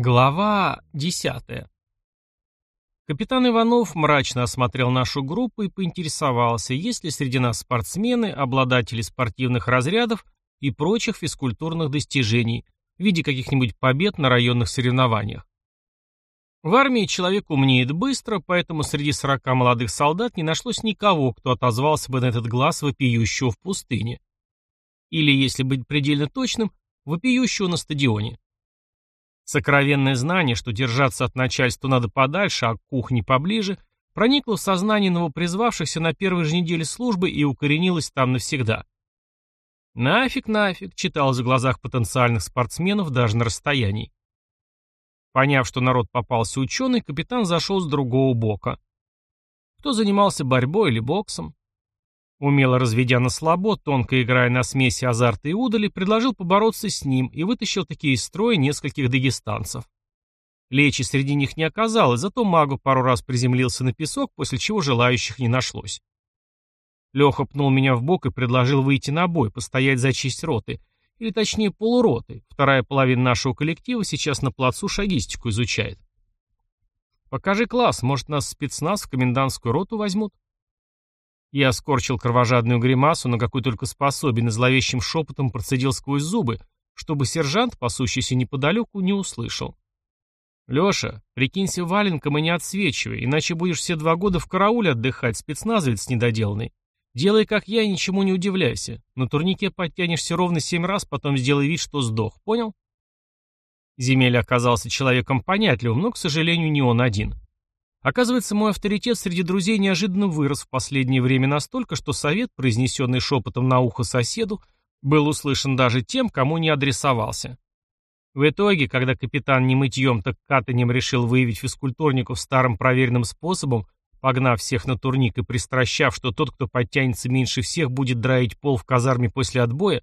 Глава десятая. Капитан Иванов мрачно осмотрел нашу группу и поинтересовался, есть ли среди нас спортсмены, обладатели спортивных разрядов и прочих физкультурных достижений в виде каких-нибудь побед на районных соревнованиях. В армии человек умнеет быстро, поэтому среди сорока молодых солдат не нашлось никого, кто отозвался бы на этот глаз вопиющего в пустыне. Или, если быть предельно точным, вопиющего на стадионе. Сокровенное знание, что держаться от начальства надо подальше, а к кухне поближе, проникло в сознание новопризвавшихся на первой же неделе службы и укоренилось там навсегда. «Нафиг, нафиг», — читалось в глазах потенциальных спортсменов даже на расстоянии. Поняв, что народ попался ученый, капитан зашел с другого бока. Кто занимался борьбой или боксом, Умело разведя на слабо, тонко играя на смеси азарта и удали, предложил побороться с ним и вытащил такие из строя нескольких дагестанцев. Лечи среди них не оказалось, зато магу пару раз приземлился на песок, после чего желающих не нашлось. Леха пнул меня в бок и предложил выйти на бой, постоять за честь роты, или точнее полуроты. Вторая половина нашего коллектива сейчас на плацу шагистику изучает. «Покажи класс, может, нас спецназ в комендантскую роту возьмут?» Я скорчил кровожадную гримасу, на какой только способен, и зловещим шепотом процедил сквозь зубы, чтобы сержант, пасущийся неподалеку, не услышал. «Леша, прикинься валенком и не отсвечивай, иначе будешь все два года в карауле отдыхать, спецназовец недоделанный. Делай, как я, и ничему не удивляйся. На турнике подтянешься ровно семь раз, потом сделай вид, что сдох, понял?» Земель оказался человеком понятливым, но, к сожалению, не он один. Оказывается, мой авторитет среди друзей неожиданно вырос в последнее время настолько, что совет, произнесенный шепотом на ухо соседу, был услышан даже тем, кому не адресовался. В итоге, когда капитан не мытьем, так катанием решил выявить физкультурников старым проверенным способом, погнав всех на турник и пристращав, что тот, кто подтянется меньше всех, будет драить пол в казарме после отбоя,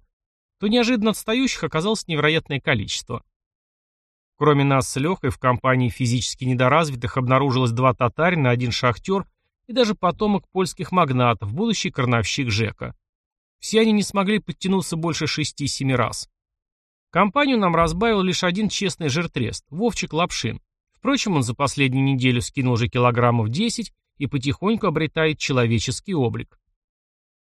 то неожиданно отстающих оказалось невероятное количество. Кроме нас с Лехой в компании физически недоразвитых обнаружилось два татарина, один шахтер и даже потомок польских магнатов, будущий крановщик Жека. Все они не смогли подтянуться больше шести-семи раз. Компанию нам разбавил лишь один честный жертрест – Вовчик Лапшин. Впрочем, он за последнюю неделю скинул уже килограммов 10 и потихоньку обретает человеческий облик.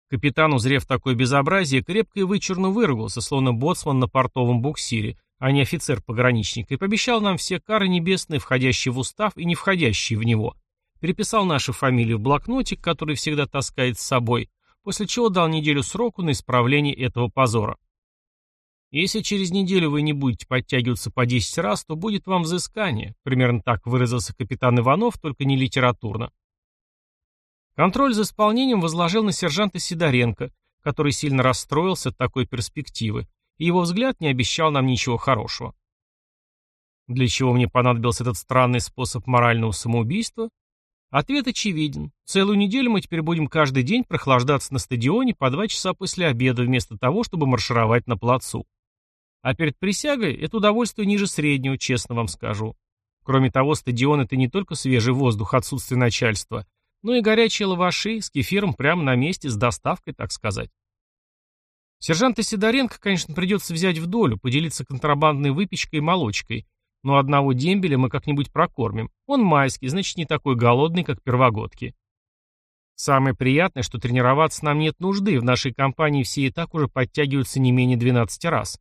Капитан, узрев такое безобразие, крепко и вычурно выругался, словно боцман на портовом буксире – а не офицер-пограничник, и пообещал нам все кары небесные, входящие в устав и не входящие в него. Переписал нашу фамилию в блокнотик, который всегда таскает с собой, после чего дал неделю сроку на исправление этого позора. Если через неделю вы не будете подтягиваться по 10 раз, то будет вам взыскание. Примерно так выразился капитан Иванов, только не литературно. Контроль за исполнением возложил на сержанта Сидоренко, который сильно расстроился от такой перспективы, и его взгляд не обещал нам ничего хорошего. Для чего мне понадобился этот странный способ морального самоубийства? Ответ очевиден. Целую неделю мы теперь будем каждый день прохлаждаться на стадионе по два часа после обеда, вместо того, чтобы маршировать на плацу. А перед присягой это удовольствие ниже среднего, честно вам скажу. Кроме того, стадион — это не только свежий воздух, отсутствие начальства, но и горячие лаваши с кефиром прямо на месте, с доставкой, так сказать. Сержанта Сидоренко, конечно, придется взять в долю, поделиться контрабандной выпечкой и молочкой, но одного дембеля мы как-нибудь прокормим. Он майский, значит, не такой голодный, как первогодки. Самое приятное, что тренироваться нам нет нужды, в нашей компании все и так уже подтягиваются не менее 12 раз.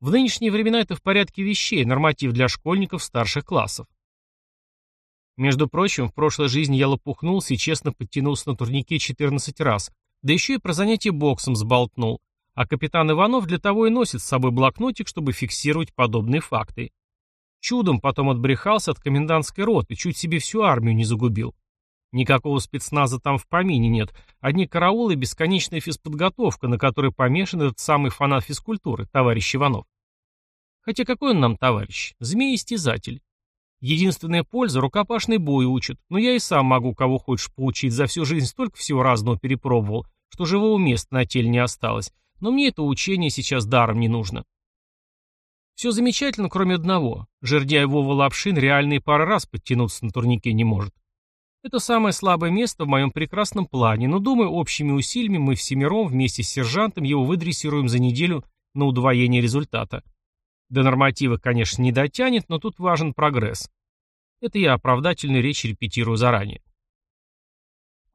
В нынешние времена это в порядке вещей, норматив для школьников старших классов. Между прочим, в прошлой жизни я лопухнулся и честно подтянулся на турнике 14 раз, да еще и про занятие боксом сболтнул. А капитан Иванов для того и носит с собой блокнотик, чтобы фиксировать подобные факты. Чудом потом отбрехался от комендантской роты, чуть себе всю армию не загубил. Никакого спецназа там в помине нет. Одни караулы и бесконечная физподготовка, на которой помешан этот самый фанат физкультуры, товарищ Иванов. Хотя какой он нам товарищ? Змей-истязатель. Единственная польза — рукопашный бой учат, но я и сам могу кого хочешь поучить, за всю жизнь столько всего разного перепробовал, что живого места на теле не осталось, но мне это учение сейчас даром не нужно. Все замечательно, кроме одного. Жердяй Вова Лапшин реальные пары раз подтянуться на турнике не может. Это самое слабое место в моем прекрасном плане, но, думаю, общими усилиями мы всемиром вместе с сержантом его выдрессируем за неделю на удвоение результата. До норматива, конечно, не дотянет, но тут важен прогресс. Это я оправдательную речь репетирую заранее.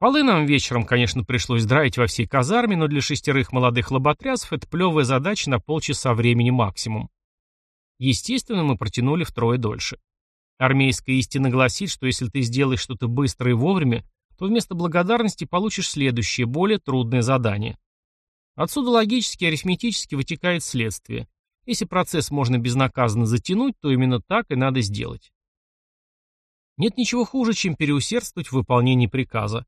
Полы нам вечером, конечно, пришлось драить во всей казарме, но для шестерых молодых лоботрясов это плевая задача на полчаса времени максимум. Естественно, мы протянули втрое дольше. Армейская истина гласит, что если ты сделаешь что-то быстро и вовремя, то вместо благодарности получишь следующее, более трудное задание. Отсюда логически и арифметически вытекает следствие. Если процесс можно безнаказанно затянуть, то именно так и надо сделать. Нет ничего хуже, чем переусердствовать в выполнении приказа.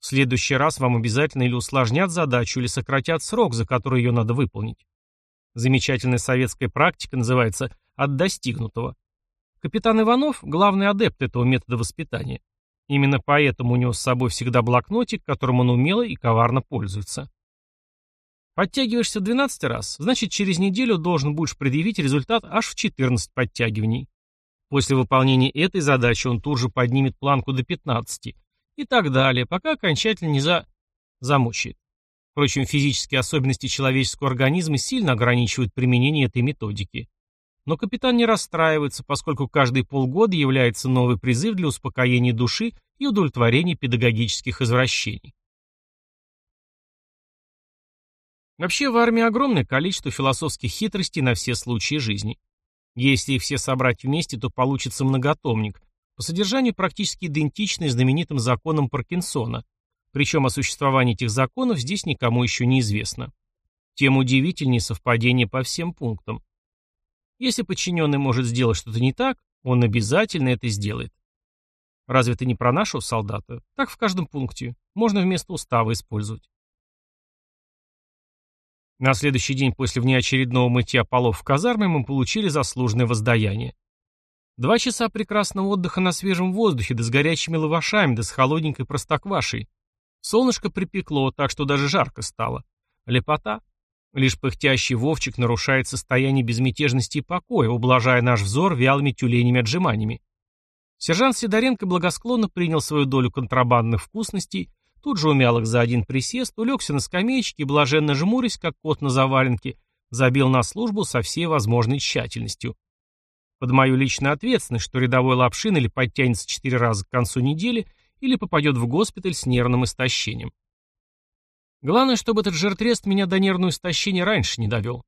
В следующий раз вам обязательно или усложнят задачу, или сократят срок, за который ее надо выполнить. Замечательная советская практика называется «от достигнутого». Капитан Иванов – главный адепт этого метода воспитания. Именно поэтому у него с собой всегда блокнотик, которым он умело и коварно пользуется. Подтягиваешься 12 раз, значит через неделю должен будешь предъявить результат аж в 14 подтягиваний. После выполнения этой задачи он тут же поднимет планку до 15 и так далее, пока окончательно не за... замучает. Впрочем, физические особенности человеческого организма сильно ограничивают применение этой методики. Но капитан не расстраивается, поскольку каждые полгода является новый призыв для успокоения души и удовлетворения педагогических извращений. Вообще в армии огромное количество философских хитростей на все случаи жизни. Если их все собрать вместе, то получится многотомник, по содержанию практически идентичный знаменитым законам Паркинсона, причем о существовании этих законов здесь никому еще не известно. Тем удивительнее совпадение по всем пунктам. Если подчиненный может сделать что-то не так, он обязательно это сделает. Разве это не про нашего солдата? Так в каждом пункте. Можно вместо устава использовать. На следующий день после внеочередного мытья полов в казарме мы получили заслуженное воздаяние. Два часа прекрасного отдыха на свежем воздухе, да с горячими лавашами, да с холодненькой простоквашей. Солнышко припекло, так что даже жарко стало. Лепота. Лишь пыхтящий Вовчик нарушает состояние безмятежности и покоя, ублажая наш взор вялыми тюленями отжиманиями. Сержант Сидоренко благосклонно принял свою долю контрабандных вкусностей, тут же умял их за один присест, улегся на скамеечке и, блаженно жмурясь, как кот на заваленке, забил на службу со всей возможной тщательностью. Под мою личную ответственность, что рядовой лапшин или подтянется четыре раза к концу недели, или попадет в госпиталь с нервным истощением. Главное, чтобы этот жертрест меня до нервного истощения раньше не довел.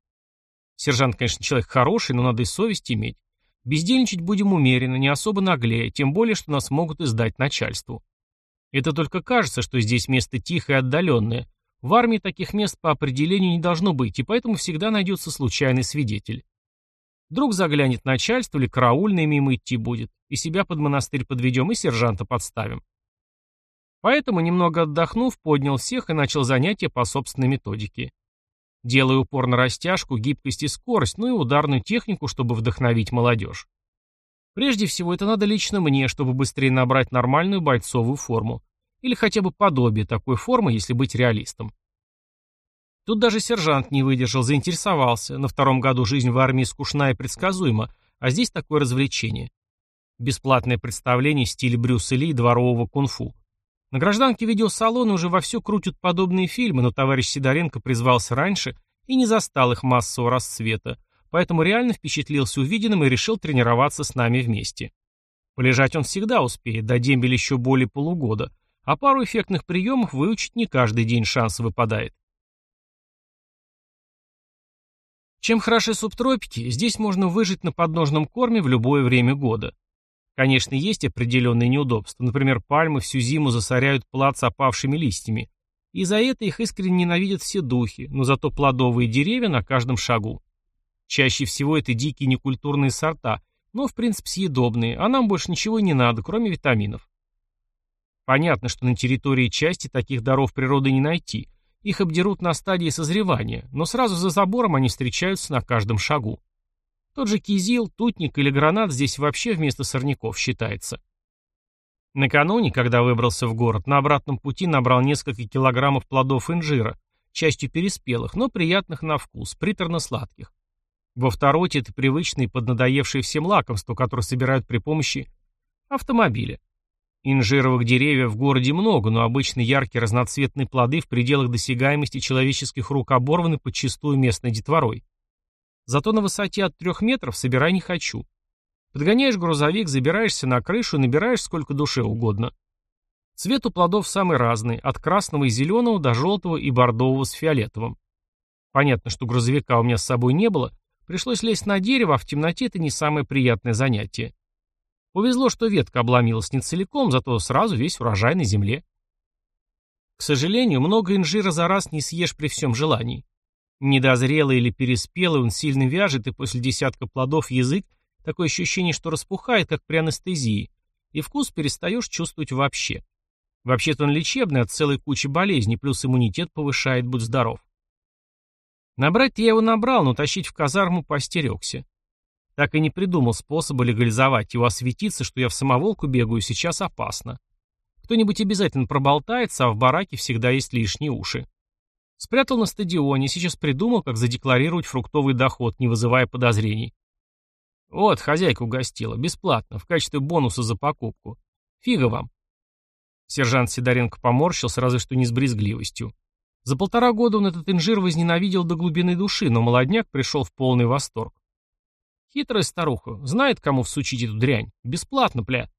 Сержант, конечно, человек хороший, но надо и совесть иметь. Бездельничать будем умеренно, не особо наглее, тем более, что нас могут издать начальству. Это только кажется, что здесь место тихое и отдаленное. В армии таких мест по определению не должно быть, и поэтому всегда найдется случайный свидетель. Вдруг заглянет начальство или караульный мимо идти будет, и себя под монастырь подведем, и сержанта подставим. Поэтому, немного отдохнув, поднял всех и начал занятия по собственной методике. Делаю упор на растяжку, гибкость и скорость, ну и ударную технику, чтобы вдохновить молодежь. Прежде всего, это надо лично мне, чтобы быстрее набрать нормальную бойцовую форму. Или хотя бы подобие такой формы, если быть реалистом. Тут даже сержант не выдержал, заинтересовался. На втором году жизнь в армии скучна и предсказуема, а здесь такое развлечение. Бесплатное представление в стиле Брюса Ли и дворового кунг-фу. На гражданке видеосалона уже вовсю крутят подобные фильмы, но товарищ Сидоренко призвался раньше и не застал их массового расцвета, поэтому реально впечатлился увиденным и решил тренироваться с нами вместе. Полежать он всегда успеет, до дембеля еще более полугода, а пару эффектных приемов выучить не каждый день шанс выпадает. Чем хороши субтропики, здесь можно выжить на подножном корме в любое время года. Конечно, есть определенные неудобства. Например, пальмы всю зиму засоряют плац опавшими листьями. И за это их искренне ненавидят все духи, но зато плодовые деревья на каждом шагу. Чаще всего это дикие некультурные сорта, но в принципе съедобные, а нам больше ничего не надо, кроме витаминов. Понятно, что на территории части таких даров природы не найти – их обдерут на стадии созревания, но сразу за забором они встречаются на каждом шагу. Тот же кизил, тутник или гранат здесь вообще вместо сорняков считается. Накануне, когда выбрался в город, на обратном пути набрал несколько килограммов плодов инжира, частью переспелых, но приятных на вкус, приторно-сладких. Во второте это привычные поднадоевшие всем лакомства, которые собирают при помощи автомобиля. Инжировых деревьев в городе много, но обычно яркие разноцветные плоды в пределах досягаемости человеческих рук оборваны подчистую местной детворой. Зато на высоте от трех метров собирай не хочу. Подгоняешь грузовик, забираешься на крышу и набираешь сколько душе угодно. Цвет у плодов самый разный, от красного и зеленого до желтого и бордового с фиолетовым. Понятно, что грузовика у меня с собой не было, пришлось лезть на дерево, а в темноте это не самое приятное занятие. Повезло, что ветка обломилась не целиком, зато сразу весь урожай на земле. К сожалению, много инжира за раз не съешь при всем желании. Недозрелый или переспелый он сильно вяжет, и после десятка плодов язык такое ощущение, что распухает, как при анестезии, и вкус перестаешь чувствовать вообще. Вообще-то он лечебный от целой кучи болезней, плюс иммунитет повышает, будь здоров. Набрать-то я его набрал, но тащить в казарму постерегся. Так и не придумал способа легализовать его, осветиться, что я в самоволку бегаю, сейчас опасно. Кто-нибудь обязательно проболтается, а в бараке всегда есть лишние уши. Спрятал на стадионе, сейчас придумал, как задекларировать фруктовый доход, не вызывая подозрений. Вот, хозяйка угостила, бесплатно, в качестве бонуса за покупку. Фига вам. Сержант Сидоренко поморщился, разве что не с брезгливостью. За полтора года он этот инжир возненавидел до глубины души, но молодняк пришел в полный восторг. Хитрая старуха, знает, кому всучить эту дрянь. Бесплатно, пля.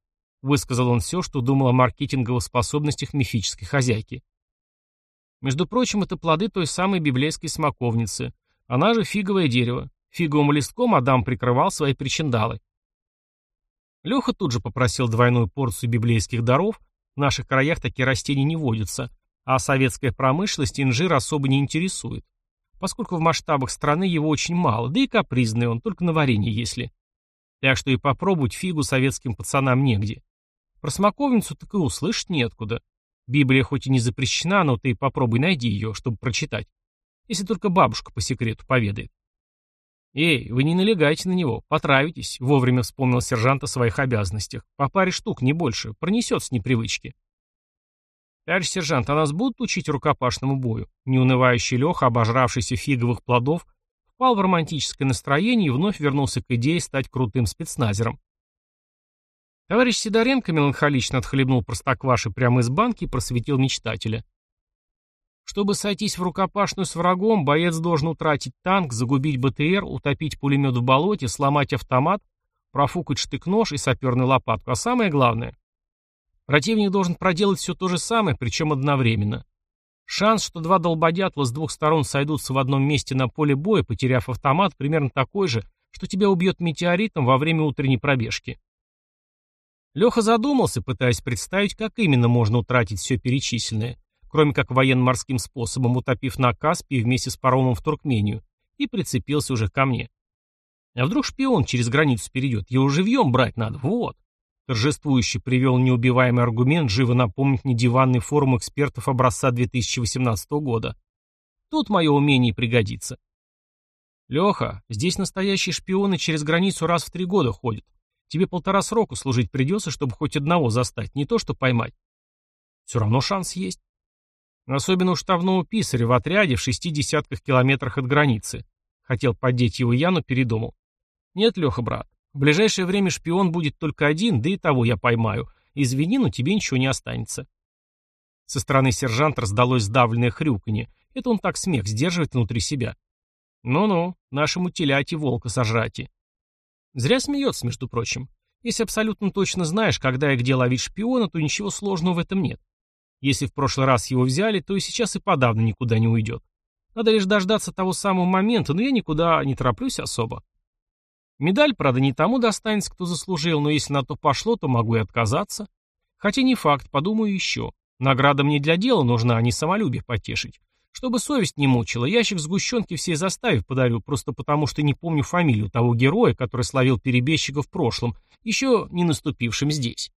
Высказал он все, что думал о маркетинговых способностях мифической хозяйки. Между прочим, это плоды той самой библейской смоковницы. Она же фиговое дерево. Фиговым листком Адам прикрывал свои причиндалы. Леха тут же попросил двойную порцию библейских даров. В наших краях такие растения не водятся, а советская промышленность инжир особо не интересует, поскольку в масштабах страны его очень мало, да и капризный он, только на варенье если. Так что и попробовать фигу советским пацанам негде. Про смоковницу так и услышать неоткуда. Библия хоть и не запрещена, но ты попробуй найди ее, чтобы прочитать. Если только бабушка по секрету поведает. «Эй, вы не налегайте на него, потравитесь», — вовремя вспомнил сержант о своих обязанностях. «По паре штук, не больше, пронесет с непривычки». «Товарищ сержант, а нас будут учить рукопашному бою?» Неунывающий Леха, обожравшийся фиговых плодов, впал в романтическое настроение и вновь вернулся к идее стать крутым спецназером. Товарищ Сидоренко меланхолично отхлебнул простокваши прямо из банки и просветил мечтателя. Чтобы сойтись в рукопашную с врагом, боец должен утратить танк, загубить БТР, утопить пулемет в болоте, сломать автомат, профукать штык-нож и саперную лопатку. А самое главное, противник должен проделать все то же самое, причем одновременно. Шанс, что два долбодятла с двух сторон сойдутся в одном месте на поле боя, потеряв автомат, примерно такой же, что тебя убьет метеоритом во время утренней пробежки. Леха задумался, пытаясь представить, как именно можно утратить все перечисленное, кроме как военно-морским способом, утопив на Каспии вместе с паромом в Туркмению, и прицепился уже ко мне. А вдруг шпион через границу перейдет? Его живьем брать надо, вот. Торжествующе привел неубиваемый аргумент, живо напомнить мне диванный форум экспертов образца 2018 года. Тут мое умение пригодится. Леха, здесь настоящие шпионы через границу раз в три года ходят. Тебе полтора срока служить придется, чтобы хоть одного застать, не то что поймать. Все равно шанс есть. Особенно у штабного писаря в отряде в шести десятках километрах от границы. Хотел поддеть его я, но передумал. Нет, Леха, брат, в ближайшее время шпион будет только один, да и того я поймаю. Извини, но тебе ничего не останется. Со стороны сержанта раздалось сдавленное хрюканье. Это он так смех сдерживает внутри себя. Ну-ну, нашему теляти волка сожрати. Зря смеется, между прочим. Если абсолютно точно знаешь, когда и где ловить шпиона, то ничего сложного в этом нет. Если в прошлый раз его взяли, то и сейчас и подавно никуда не уйдет. Надо лишь дождаться того самого момента, но я никуда не тороплюсь особо. Медаль, правда, не тому достанется, кто заслужил, но если на то пошло, то могу и отказаться. Хотя не факт, подумаю еще. Награда мне для дела нужна, а не самолюбие потешить. Чтобы совесть не мучила, ящик сгущенки всей заставив подарю, просто потому что не помню фамилию того героя, который словил перебежчика в прошлом, еще не наступившим здесь.